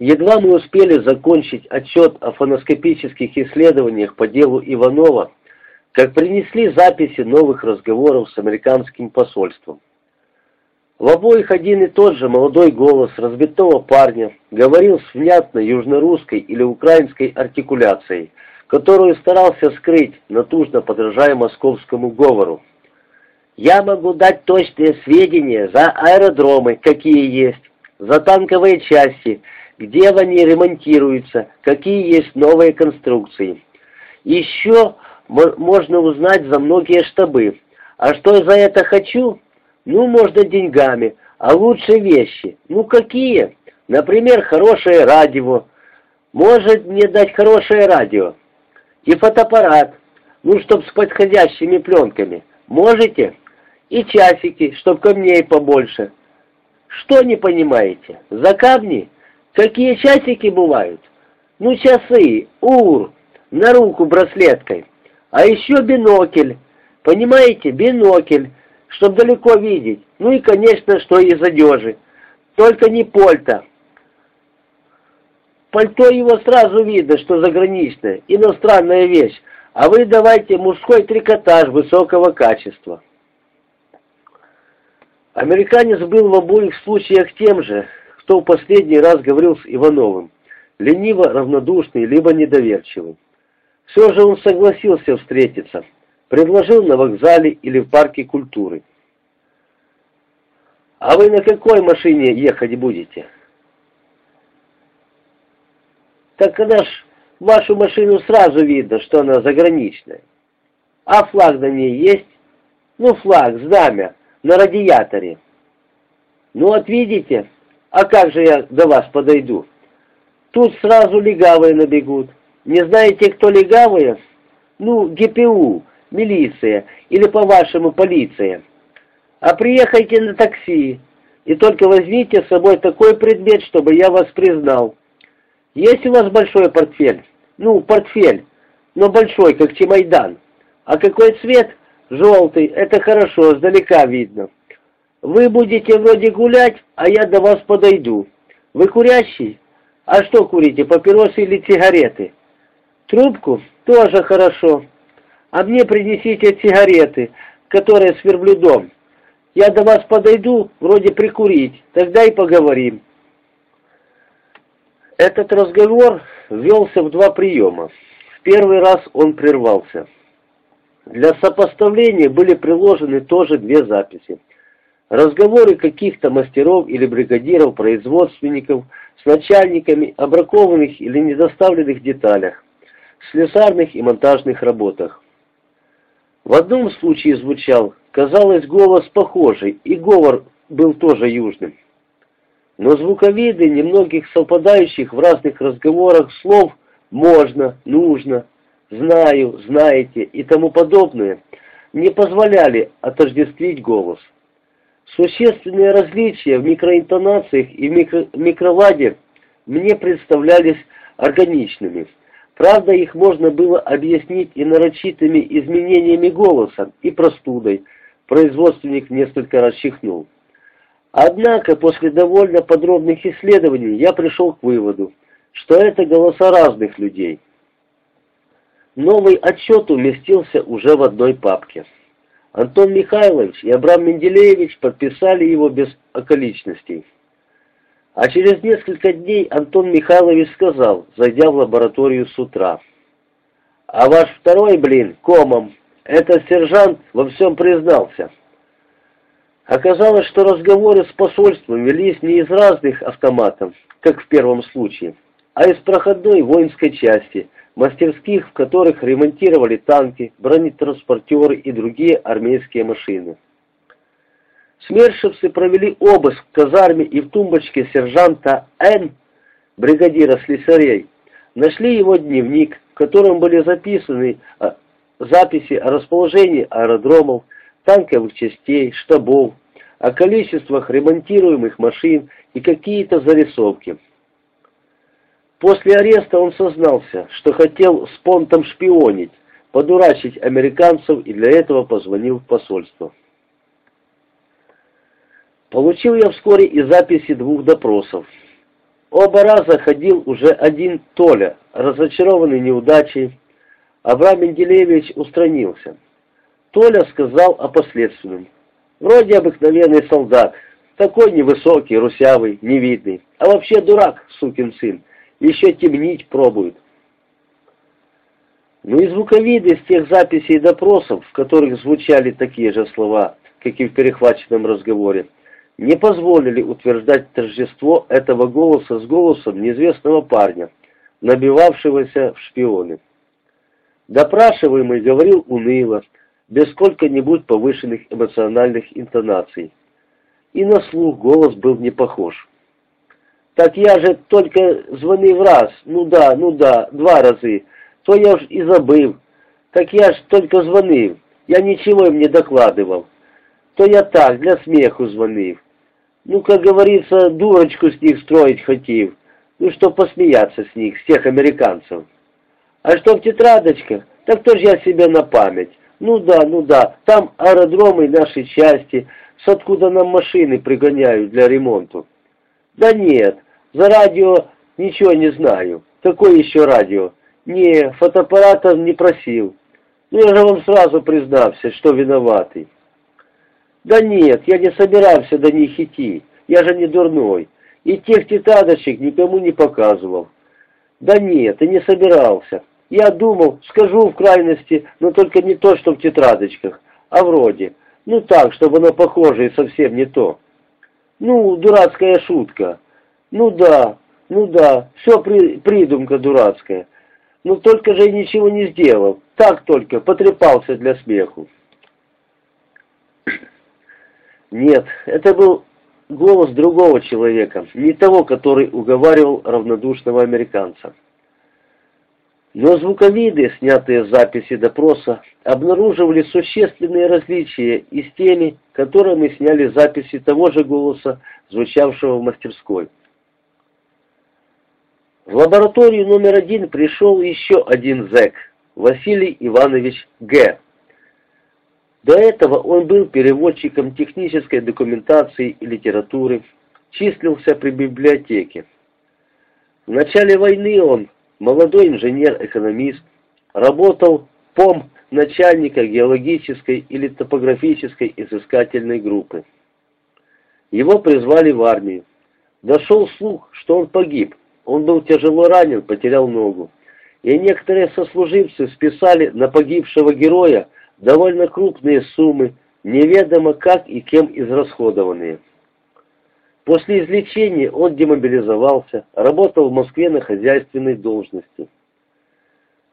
Едва мы успели закончить отчет о фоноскопических исследованиях по делу Иванова, как принесли записи новых разговоров с американским посольством. В обоих один и тот же молодой голос разбитого парня говорил с внятной южнорусской или украинской артикуляцией, которую старался скрыть, натужно подражая московскому говору. «Я могу дать точные сведения за аэродромы, какие есть, за танковые части, где они ремонтируются, какие есть новые конструкции. Еще можно узнать за многие штабы. А что за это хочу? Ну, можно деньгами, а лучше вещи. Ну, какие? Например, хорошее радио. Может мне дать хорошее радио? И фотоаппарат, ну, чтоб с подходящими пленками. Можете? И часики, чтоб камней побольше. Что не понимаете? За камни? Какие часики бывают? Ну, часы, ур, на руку браслеткой. А еще бинокль. Понимаете, бинокль, чтобы далеко видеть. Ну и, конечно, что из одежи. Только не польта. Пальто его сразу видно, что заграничное, иностранная вещь. А вы давайте мужской трикотаж высокого качества. Американец был в обоих случаях тем же, кто в последний раз говорил с Ивановым, лениво равнодушный, либо недоверчивый. Все же он согласился встретиться, предложил на вокзале или в парке культуры. «А вы на какой машине ехать будете?» «Так когда ж вашу машину сразу видно, что она заграничная. А флаг на ней есть?» «Ну, флаг, знамя, на радиаторе». «Ну, вот видите, а как же я до вас подойду? Тут сразу легавые набегут. Не знаете, кто легавые? Ну, ГПУ, милиция или, по-вашему, полиция. А приехайте на такси, и только возьмите с собой такой предмет, чтобы я вас признал. Есть у вас большой портфель? Ну, портфель, но большой, как Чемайдан. А какой цвет? Желтый, это хорошо, сдалека видно. Вы будете вроде гулять, а я до вас подойду. Вы курящий? А что курите, папиросы или сигареты? Трубку? Тоже хорошо. А мне принесите сигареты, которые с верблюдом. Я до вас подойду, вроде прикурить, тогда и поговорим. Этот разговор велся в два приема. В первый раз он прервался. Для сопоставления были приложены тоже две записи. Разговоры каких-то мастеров или бригадиров, производственников с начальниками о бракованных или недоставленных деталях, слесарных и монтажных работах. В одном случае звучал, казалось, голос похожий, и говор был тоже южным. Но звуковиды немногих совпадающих в разных разговорах слов «можно», «нужно», «знаю», «знаете» и тому подобное не позволяли отождествить голос. Существенные различия в микроинтонациях и микро микроладе мне представлялись органичными. Правда, их можно было объяснить и нарочитыми изменениями голоса, и простудой. Производственник несколько раз чихнул. Однако, после довольно подробных исследований, я пришел к выводу, что это голоса разных людей. Новый отчет уместился уже в одной папке. Антон Михайлович и Абрам Менделеевич подписали его без околичностей. А через несколько дней Антон Михайлович сказал, зайдя в лабораторию с утра. «А ваш второй, блин, комом, этот сержант во всем признался». Оказалось, что разговоры с посольством велись не из разных автоматов, как в первом случае, а из проходной воинской части – мастерских, в которых ремонтировали танки, бронетранспортеры и другие армейские машины. Смершевцы провели обыск в казарме и в тумбочке сержанта Н, бригадира слесарей. Нашли его дневник, в котором были записаны а, записи о расположении аэродромов, танковых частей, штабов, о количествах ремонтируемых машин и какие-то зарисовки. После ареста он сознался, что хотел с понтом шпионить, подурачить американцев и для этого позвонил в посольство. Получил я вскоре и записи двух допросов. Оба раза ходил уже один Толя, разочарованный неудачей. Абрам Менделеевич устранился. Толя сказал о последственном. Вроде обыкновенный солдат, такой невысокий, русявый, невидный, а вообще дурак, сукин сын, еще темнить пробует. Но ну и звуковиды с тех записей и допросов, в которых звучали такие же слова, как и в перехваченном разговоре, не позволили утверждать торжество этого голоса с голосом неизвестного парня, набивавшегося в шпионы. Допрашиваемый говорил уныло, без сколько-нибудь повышенных эмоциональных интонаций. И на слух голос был не похож. «Так я же только звонил раз, ну да, ну да, два раза, то я ж и забыл. Так я ж только звонил, я ничего им не докладывал. То я так, для смеху звонил. Ну, как говорится, дурочку с них строить хотел. Ну, что посмеяться с них, с тех американцев. А что в тетрадочках, так тоже я себе на память. Ну да, ну да, там аэродромы нашей части, с откуда нам машины пригоняют для ремонту. Да нет, за радио ничего не знаю. Какое еще радио? Не, фотоаппарата не просил. Ну я же вам сразу признался, что виноватый. Да нет, я не собирался до них идти, я же не дурной. И тех тетрадочек никому не показывал. Да нет, и не собирался. Я думал, скажу в крайности, но только не то, что в тетрадочках, а вроде. Ну так, чтобы оно похоже и совсем не то. Ну, дурацкая шутка. Ну да, ну да, все при, придумка дурацкая. Ну только же и ничего не сделал. Так только, потрепался для смеху. Нет, это был голос другого человека, не того, который уговаривал равнодушного американца. Но звуковиды, снятые с записи допроса, обнаруживали существенные различия и с теми, которые мы сняли записи того же голоса, звучавшего в мастерской. В лабораторию номер один пришел еще один зэк, Василий Иванович Г. До этого он был переводчиком технической документации и литературы, числился при библиотеке. В начале войны он, молодой инженер-экономист, работал пом начальника геологической или топографической изыскательной группы. Его призвали в армию. Дошел слух, что он погиб, он был тяжело ранен, потерял ногу. И некоторые сослуживцы списали на погибшего героя довольно крупные суммы, неведомо как и кем израсходованные. После излечения он демобилизовался, работал в Москве на хозяйственной должности.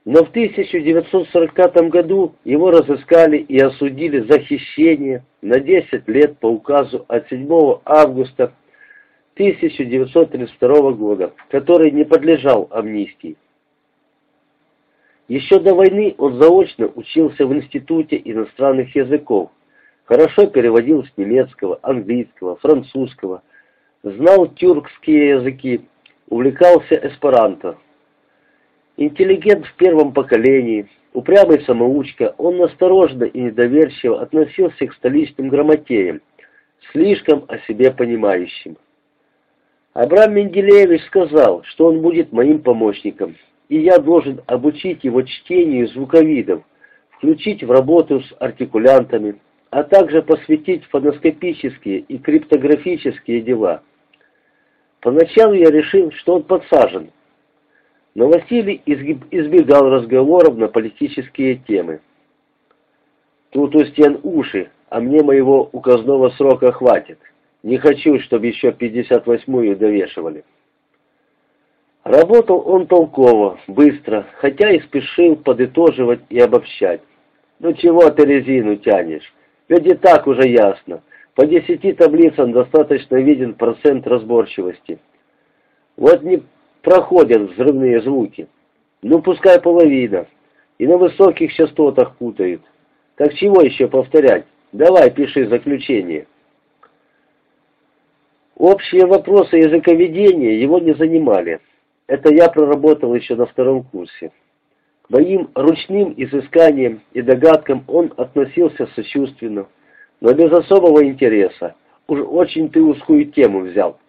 Но в 1945 году его разыскали и осудили за хищение на 10 лет по указу от 7 августа 1932 года, который не подлежал амнистии. Еще до войны он заочно учился в Институте иностранных языков, хорошо переводил с немецкого, английского, французского, знал тюркские языки, увлекался эсперанто. Интеллигент в первом поколении, упрямый самоучка, он осторожно и недоверчиво относился к столичным грамотеям, слишком о себе понимающим. Абрам Менделеевич сказал, что он будет моим помощником, и я должен обучить его чтению звуковидов, включить в работу с артикулянтами, а также посвятить фоноскопические и криптографические дела. Поначалу я решил, что он подсажен, но Василий избегал разговоров на политические темы. Тут у стен уши, а мне моего указного срока хватит. Не хочу, чтобы еще 58-ю довешивали. Работал он толково, быстро, хотя и спешил подытоживать и обобщать. «Ну чего ты резину тянешь? Ведь и так уже ясно. По десяти таблицам достаточно виден процент разборчивости. Вот не проходят взрывные звуки. Ну пускай половина. И на высоких частотах путают. Так чего еще повторять? Давай пиши заключение». Общие вопросы языковедения его не занимали. Это я проработал еще на втором курсе. К моим ручным изысканиям и догадкам он относился сочувственно, но без особого интереса. Уж очень ты узкую тему взял.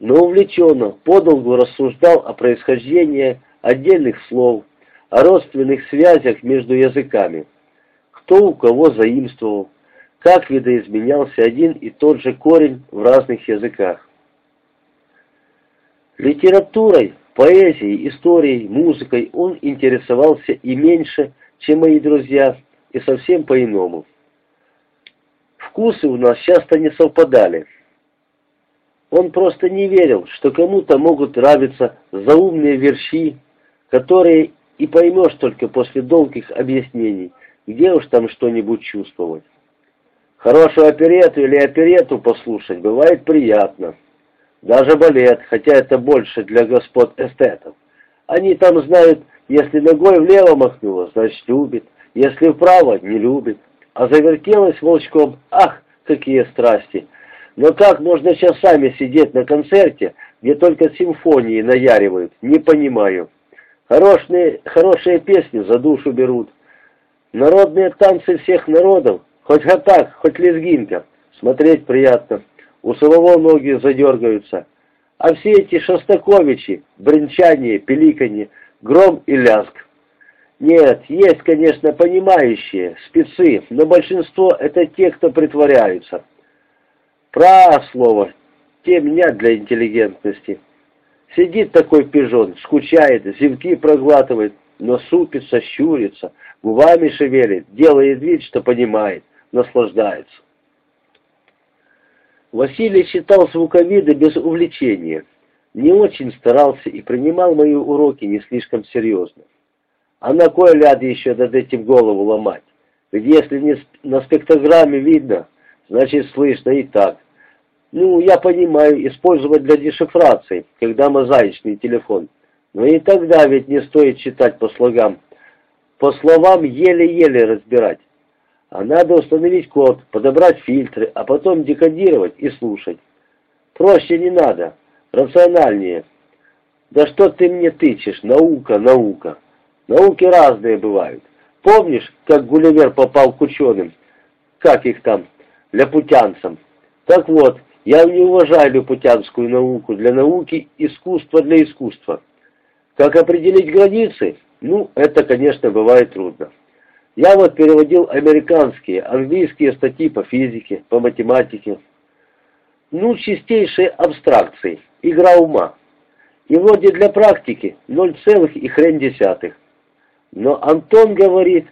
но увлеченно, подолгу рассуждал о происхождении отдельных слов, о родственных связях между языками, кто у кого заимствовал, как видоизменялся один и тот же корень в разных языках. Литературой, поэзией, историей, музыкой он интересовался и меньше, чем мои друзья, и совсем по-иному. Вкусы у нас часто не совпадали. Он просто не верил, что кому-то могут нравиться заумные верши, которые и поймешь только после долгих объяснений, где уж там что-нибудь чувствовать. Хорошую оперету или оперету послушать бывает приятно. Даже балет, хотя это больше для господ эстетов. Они там знают, если ногой влево махнула, значит любит, если вправо, не любит. А завертелась волчком, ах, какие страсти! Но как можно часами сидеть на концерте, где только симфонии наяривают, не понимаю. Хорошие, хорошие песни за душу берут. Народные танцы всех народов, хоть хатак, хоть лезгинка, смотреть приятно. У самого ноги задергаются. А все эти шостаковичи, бренчание, пеликанье, гром и ляск. Нет, есть, конечно, понимающие, спецы, но большинство это те, кто притворяются. Про слово, те меня для интеллигентности. Сидит такой пижон, скучает, зевки проглатывает, но супится, щурится, губами шевелит, делает вид, что понимает, наслаждается. Василий читал звуковиды без увлечения, не очень старался и принимал мои уроки не слишком серьезно. А на кой ляд еще над этим голову ломать? Ведь если не на спектрограмме видно, значит слышно и так. Ну, я понимаю, использовать для дешифрации, когда мозаичный телефон. Но и тогда ведь не стоит читать по слогам. По словам еле-еле разбирать. А надо установить код, подобрать фильтры, а потом декодировать и слушать. Проще не надо, рациональнее. Да что ты мне тычешь, наука, наука. Науки разные бывают. Помнишь, как Гулливер попал к ученым? Как их там? Ляпутянцам. Так вот, я не уважаю ляпутянскую науку. Для науки искусство для искусства. Как определить границы? Ну, это, конечно, бывает трудно. Я вот переводил американские, английские статьи по физике, по математике. Ну, чистейшие абстракции, игра ума. И вроде для практики ноль целых и хрен десятых. Но Антон говорит,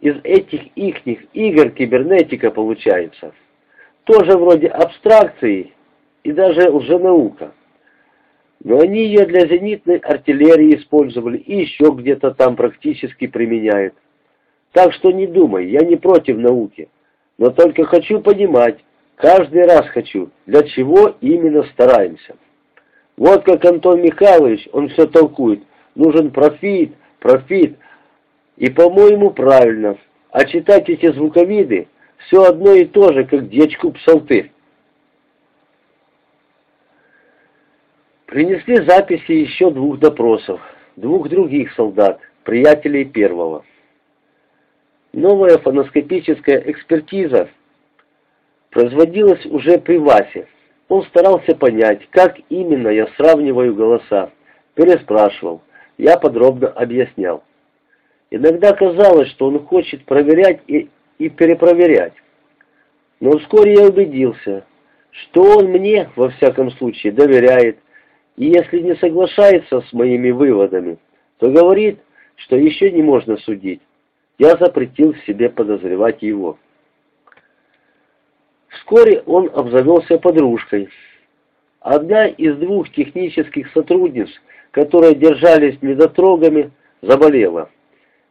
из этих ихних игр кибернетика получается. Тоже вроде абстракции и даже лженаука. Но они ее для зенитной артиллерии использовали и еще где-то там практически применяют. Так что не думай, я не против науки, но только хочу понимать, каждый раз хочу, для чего именно стараемся. Вот как Антон Михайлович, он все толкует, нужен профит, профит, и, по-моему, правильно. А читать эти звуковиды все одно и то же, как дечку псалтырь. Принесли записи еще двух допросов, двух других солдат, приятелей первого. Новая фоноскопическая экспертиза производилась уже при Васе. Он старался понять, как именно я сравниваю голоса. Переспрашивал. Я подробно объяснял. Иногда казалось, что он хочет проверять и, и перепроверять. Но вскоре я убедился, что он мне, во всяком случае, доверяет, и если не соглашается с моими выводами, то говорит, что еще не можно судить. Я запретил себе подозревать его. Вскоре он обзавелся подружкой. Одна из двух технических сотрудниц, которые держались недотрогами, заболела.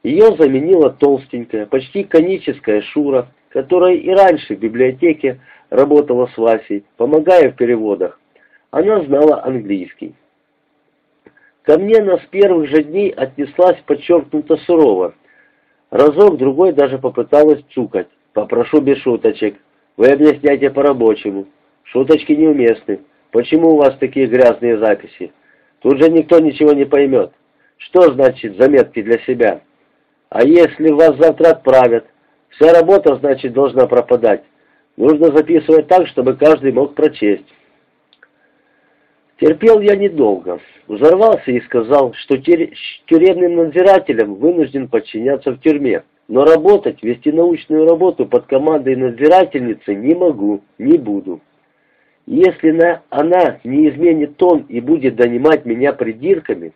Ее заменила толстенькая, почти коническая Шура, которая и раньше в библиотеке работала с Васей, помогая в переводах. Она знала английский. Ко мне она с первых же дней отнеслась подчеркнуто сурово. Разок-другой даже попыталась цукать. «Попрошу без шуточек. Вы объясняйте по-рабочему. Шуточки неуместны. Почему у вас такие грязные записи? Тут же никто ничего не поймет. Что значит заметки для себя?» А если вас завтра отправят? Вся работа, значит, должна пропадать. Нужно записывать так, чтобы каждый мог прочесть. Терпел я недолго. Взорвался и сказал, что тюремным надзирателям вынужден подчиняться в тюрьме, но работать, вести научную работу под командой надзирательницы не могу, не буду. Если на, она не изменит тон и будет донимать меня придирками,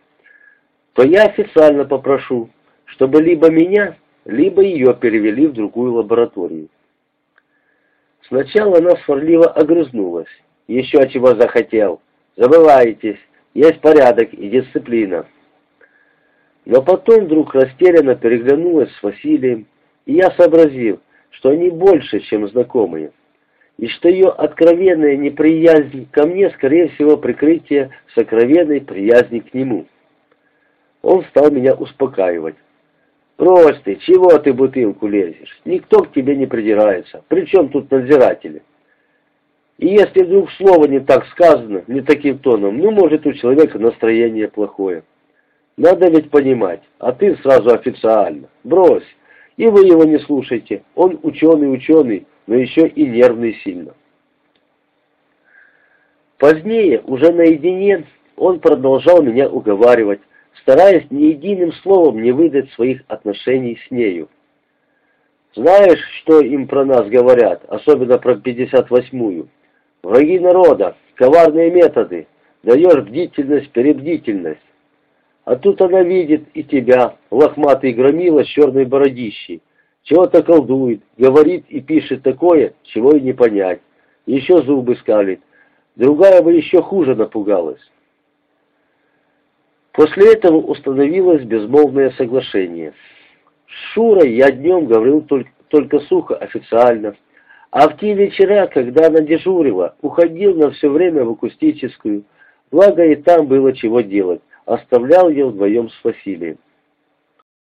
то я официально попрошу, чтобы либо меня, либо ее перевели в другую лабораторию. Сначала она сварливо огрызнулась. Еще чего захотел. Забываетесь, есть порядок и дисциплина. Но потом вдруг растерянно переглянулась с Василием, и я сообразил, что они больше, чем знакомые, и что ее откровенная неприязнь ко мне, скорее всего, прикрытие сокровенной приязни к нему. Он стал меня успокаивать. «Брось ты, чего ты бутылку лезешь? Никто к тебе не придирается. Причем тут надзиратели?» И если вдруг слово не так сказано, не таким тоном, ну, может, у человека настроение плохое. Надо ведь понимать, а ты сразу официально. Брось. И вы его не слушайте. Он ученый-ученый, но еще и нервный сильно. Позднее, уже наедине, он продолжал меня уговаривать, стараясь ни единым словом не выдать своих отношений с нею. Знаешь, что им про нас говорят, особенно про 58-ю? Враги народа, коварные методы, даешь бдительность, перебдительность. А тут она видит и тебя, лохматый громила с черной бородищей. Чего-то колдует, говорит и пишет такое, чего и не понять. Еще зубы скалит. Другая бы еще хуже напугалась. После этого установилось безмолвное соглашение. С Шурой я днем говорил только, только сухо, официально, а в те вечера, когда она дежурила, уходил на все время в акустическую, благо и там было чего делать, оставлял ее вдвоем с Василием.